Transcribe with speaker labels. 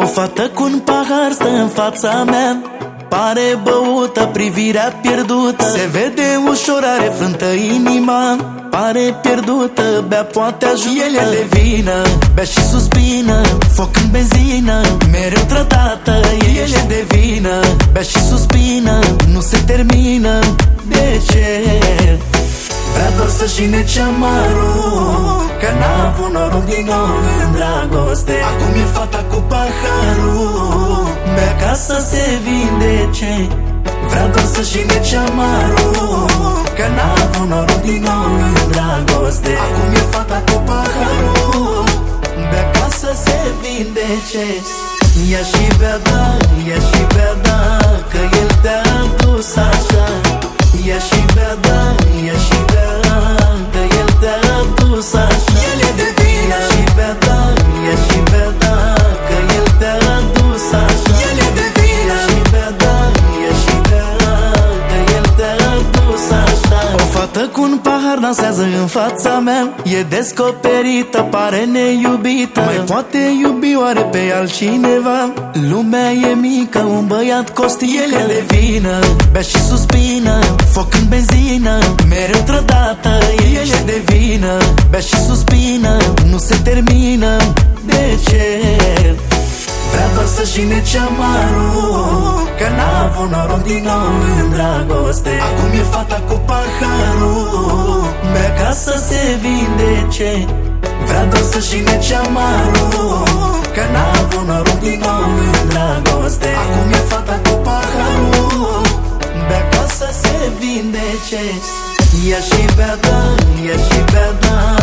Speaker 1: O fată cu un pahar stă în fața mea. Pare băută, privirea pierdută. Se vede ușor, are frântă inima. Pare pierdută, bea poate ajută. El de vină, bea și suspină Foc în benzină, mereu trădată El de vină, bea și suspină Nu se termină, Vrea doar să-și nece amarul Că n-a avut noroc din nou în dragoste. Acum e fata cu paharul. Bea ca să se vindece. Vrea doar să-și nece amarul Că n-a avut noroc din nou în dragoste. Acum e fata cu paharul. Bea ca să se vindece. Ia și bea, da, ia și bea, da fată cu un pahar dansează în fața mea. E descoperită, pare neiubită. Mai poate iubi oare pe altcineva? Lumea e mică, un băiat costică El e de vină, bea și suspină Foc în benzină, mereu trădată El e de vină, bea și suspină. Nu se termină, de ce? Vrea doar să-și nece amarul Că n-a avut noroc din nou în dragoste. Acum e fata cu paharul vindece Vrea doar să-și nece amarul Că n-a avut noroc din nou în dragoste. Acum e fata cu paharul Bea ca să se vindece. Ia și bea, da, ia și bea, da